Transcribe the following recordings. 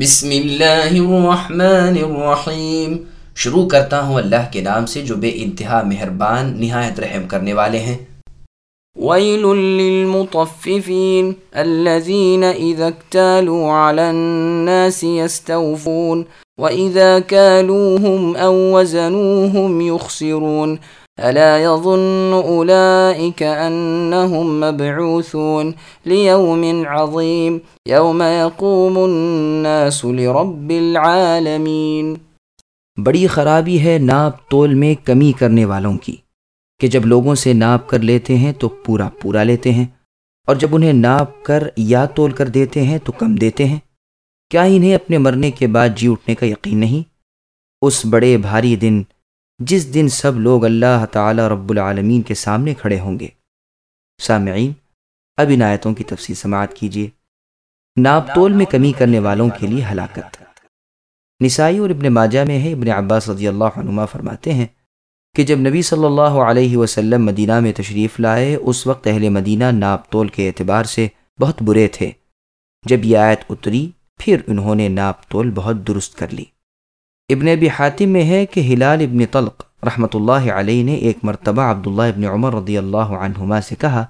بسم اللہ الرحمن الرحیم شروع کرتا ہوں اللہ کے نام سے جو بے انتہا مہربان نہایت رحم کرنے والے ہیں۔ ويل للمطففين الذين إذا اكتالوا على الناس يستوفون وإذا كالوهم أو وزنوهم يخسرون ألا يظن أولئك أنهم مبعوثون ليوم عظيم يوم يقوم الناس لرب العالمين. بڑی خرابی ہے ناپ تول میں کمی کرنے والوں کی، کہ جب لوگوں سے ناپ کر لیتے ہیں تو پورا پورا لیتے ہیں، اور جب انہیں ناپ کر یا تول کر دیتے ہیں تو کم دیتے ہیں۔ کیا انہیں اپنے مرنے کے بعد جی اٹھنے کا یقین نہیں؟ اس بڑے بھاری دن جس دن سب لوگ اللہ تعالی رب العالمین کے سامنے کھڑے ہوں گے۔ سامعین، اب ان آیتوں کی تفصیل سماعت کیجیے۔ ناپ تول میں کمی کرنے والوں کے لیے ہلاکت۔ نسائی اور ابن ماجہ میں ہے ابن عباس رضی اللہ عنما فرماتے ہیں کہ جب نبی صلی اللہ علیہ وسلم مدینہ میں تشریف لائے، اس وقت اہل مدینہ ناپ تول کے اعتبار سے بہت برے تھے۔ جب یہ آیت اتری، پھر انہوں نے ناپ تول بہت درست کر لی۔ ابن ابی حاتم میں ہے کہ ہلال ابن طلق رحمۃ اللہ علیہ نے ایک مرتبہ عبداللہ ابن عمر رضی اللہ عنہما سے کہا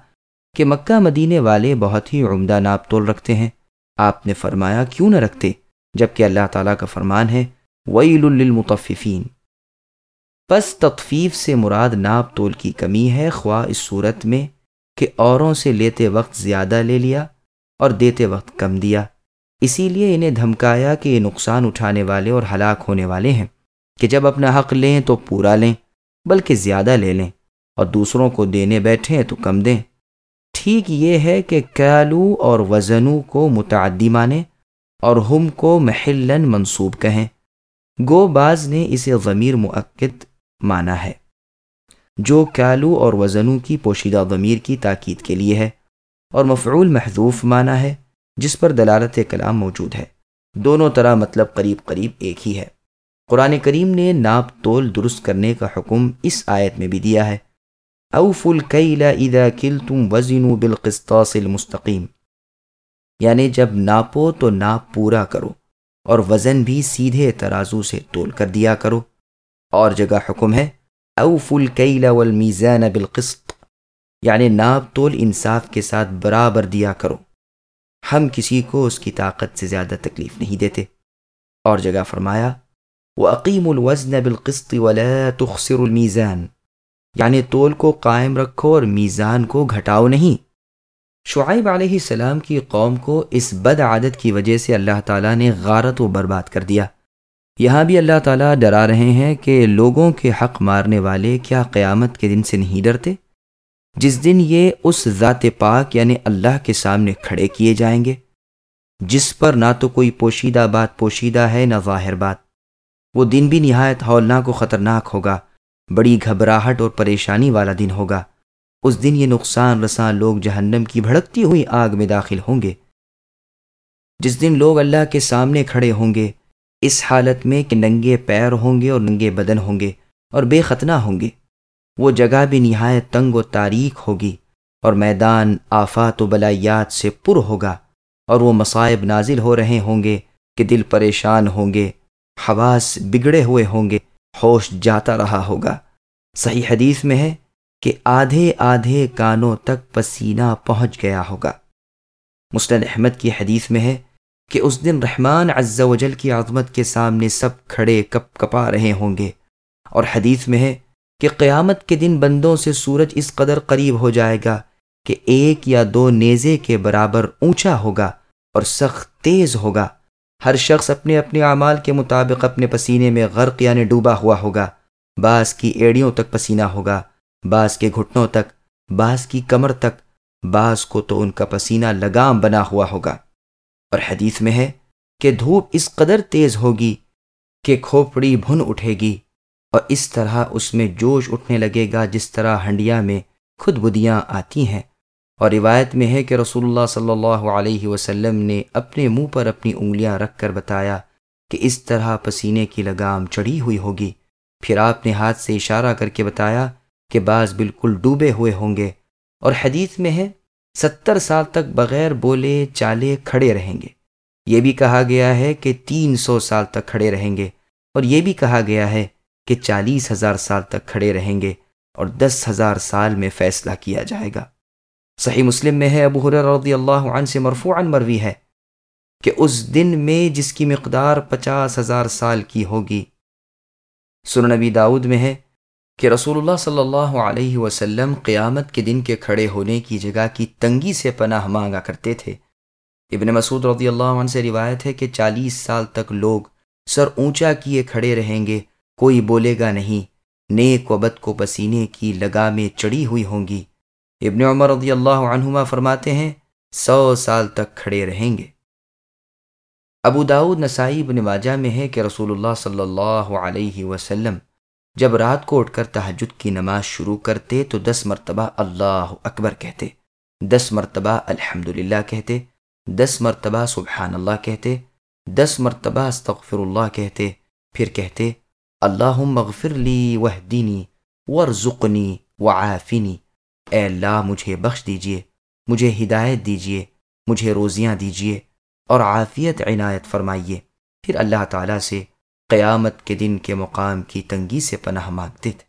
کہ مکہ مدینے والے بہت ہی عمدہ ناپ تول رکھتے ہیں۔ آپ نے فرمایا، کیوں نہ رکھتے؟ جبکہ اللہ تعالیٰ کا فرمان ہے، ویل للمطففین۔ پس تطفیف سے مراد ناپ تول کی کمی ہے، خواہ اس صورت میں کہ اوروں سے لیتے وقت زیادہ لے لیا اور دیتے وقت کم دیا۔ اسی لیے انہیں دھمکایا کہ یہ نقصان اٹھانے والے اور ہلاک ہونے والے ہیں کہ جب اپنا حق لیں تو پورا لیں، بلکہ زیادہ لے لیں اور دوسروں کو دینے بیٹھیں تو کم دیں۔ ٹھیک یہ ہے کہ کالو اور وزنو کو متعدی مانیں اور ہم کو محلن منصوب کہیں۔ گو باز نے اسے ضمیر معقد مانا ہے۔ جو کالو اور وزنو کی پوشیدہ ضمیر کی تاکید کے لیے ہے اور مفعول محضوف مانا ہے۔ جس پر دلالت کلام موجود ہے۔ دونوں طرح مطلب قریب قریب ایک ہی ہے۔ قرآن کریم نے ناپ تول درست کرنے کا حکم اس آیت میں بھی دیا ہے۔ اوف الکیل اذا کلتم وزنوا بالقسطاس المستقیم۔ یعنی جب ناپو تو ناپ پورا کرو اور وزن بھی سیدھے ترازو سے تول کر دیا کرو۔ اور جگہ حکم ہے اوف الکیل والمیزان بالقسط۔ یعنی ناپ تول انصاف کے ساتھ برابر دیا کرو۔ ہم کسی کو اس کی طاقت سے زیادہ تکلیف نہیں دیتے۔ اور جگہ فرمایا وہ عقیم الوزن بالقسط ولا تخسر المیزان یعنی تول کو قائم رکھو اور میزان کو گھٹاؤ نہیں۔ شعیب علیہ السلام کی قوم کو اس بد عادت کی وجہ سے اللہ تعالیٰ نے غارت و برباد کر دیا۔ یہاں بھی اللہ تعالیٰ ڈرا رہے ہیں کہ لوگوں کے حق مارنے والے کیا قیامت کے دن سے نہیں ڈرتے؟ جس دن یہ اس ذات پاک یعنی اللہ کے سامنے کھڑے کیے جائیں گے، جس پر نہ تو کوئی پوشیدہ بات پوشیدہ ہے نہ ظاہر بات۔ وہ دن بھی نہایت ہولناک و خطرناک ہوگا، بڑی گھبراہٹ اور پریشانی والا دن ہوگا۔ اس دن یہ نقصان رساں لوگ جہنم کی بھڑکتی ہوئی آگ میں داخل ہوں گے۔ جس دن لوگ اللہ کے سامنے کھڑے ہوں گے، اس حالت میں کہ ننگے پیر ہوں گے اور ننگے بدن ہوں گے اور بے ختنہ ہوں گے۔ وہ جگہ بھی نہایت تنگ و تاریخ ہوگی اور میدان آفات و بلائیات سے پر ہوگا اور وہ مصائب نازل ہو رہے ہوں گے کہ دل پریشان ہوں گے، حواس بگڑے ہوئے ہوں گے، ہوش جاتا رہا ہوگا۔ صحیح حدیث میں ہے کہ آدھے آدھے کانوں تک پسینہ پہنچ گیا ہوگا۔ مسلم احمد کی حدیث میں ہے کہ اس دن رحمان عز و جل کی عظمت کے سامنے سب کھڑے کپ کپا رہے ہوں گے۔ اور حدیث میں ہے کہ قیامت کے دن بندوں سے سورج اس قدر قریب ہو جائے گا کہ ایک یا دو نیزے کے برابر اونچا ہوگا اور سخت تیز ہوگا۔ ہر شخص اپنے اپنے اعمال کے مطابق اپنے پسینے میں غرق یعنی ڈوبا ہوا ہوگا۔ بعض کی ایڑیوں تک پسینہ ہوگا، بعض کے گھٹنوں تک، بعض کی کمر تک، بعض کو تو ان کا پسینہ لگام بنا ہوا ہوگا۔ اور حدیث میں ہے کہ دھوپ اس قدر تیز ہوگی کہ کھوپڑی بھن اٹھے گی۔ اور اس طرح اس میں جوش اٹھنے لگے گا جس طرح ہنڈیا میں خود بدیاں آتی ہیں۔ اور روایت میں ہے کہ رسول اللہ صلی اللہ علیہ وسلم نے اپنے منہ پر اپنی انگلیاں رکھ کر بتایا کہ اس طرح پسینے کی لگام چڑھی ہوئی ہوگی۔ پھر آپ نے ہاتھ سے اشارہ کر کے بتایا کہ بعض بالکل ڈوبے ہوئے ہوں گے۔ اور حدیث میں ہے، ستر سال تک بغیر بولے چالے کھڑے رہیں گے۔ یہ بھی کہا گیا ہے کہ تین سو سال تک کھڑے رہیں گے۔ اور یہ بھی کہا گیا ہے کہ چالیس ہزار سال تک کھڑے رہیں گے اور دس ہزار سال میں فیصلہ کیا جائے گا۔ صحیح مسلم میں ہے، ابو رضی اللہ عنہ سے مرفوعاً مروی ہے کہ اس دن میں جس کی مقدار پچاس ہزار سال کی ہوگی۔ سن نبی داود میں ہے کہ رسول اللہ صلی اللہ علیہ وسلم قیامت کے دن کے کھڑے ہونے کی جگہ کی تنگی سے پناہ مانگا کرتے تھے۔ ابن مسعود رضی اللہ عنہ سے روایت ہے کہ چالیس سال تک لوگ سر اونچا کیے کھڑے رہیں گے کوئی بولے گا نہیں، نیک و بد کو پسینے کی لگامیں چڑی ہوئی ہوں گی۔ ابن عمر رضی اللہ عنہما فرماتے ہیں، سو سال تک کھڑے رہیں گے۔ ابو داود نسائی بن واجہ میں ہے کہ رسول اللہ صلی اللہ علیہ وسلم جب رات کو اٹھ کر تحجد کی نماز شروع کرتے تو دس مرتبہ اللہ اکبر کہتے، دس مرتبہ الحمد کہتے، دس مرتبہ سبحان اللہ کہتے، دس مرتبہ استغفر اللہ کہتے، پھر کہتے اللہ مغفر لی وحدینی ورزقنی وعافنی۔ اے اللہ، مجھے بخش دیجیے، مجھے ہدایت دیجیے، مجھے روزیاں دیجیے اور عافیت عنایت فرمائیے۔ پھر اللہ تعالیٰ سے قیامت کے دن کے مقام کی تنگی سے پناہ مانگتے تھے۔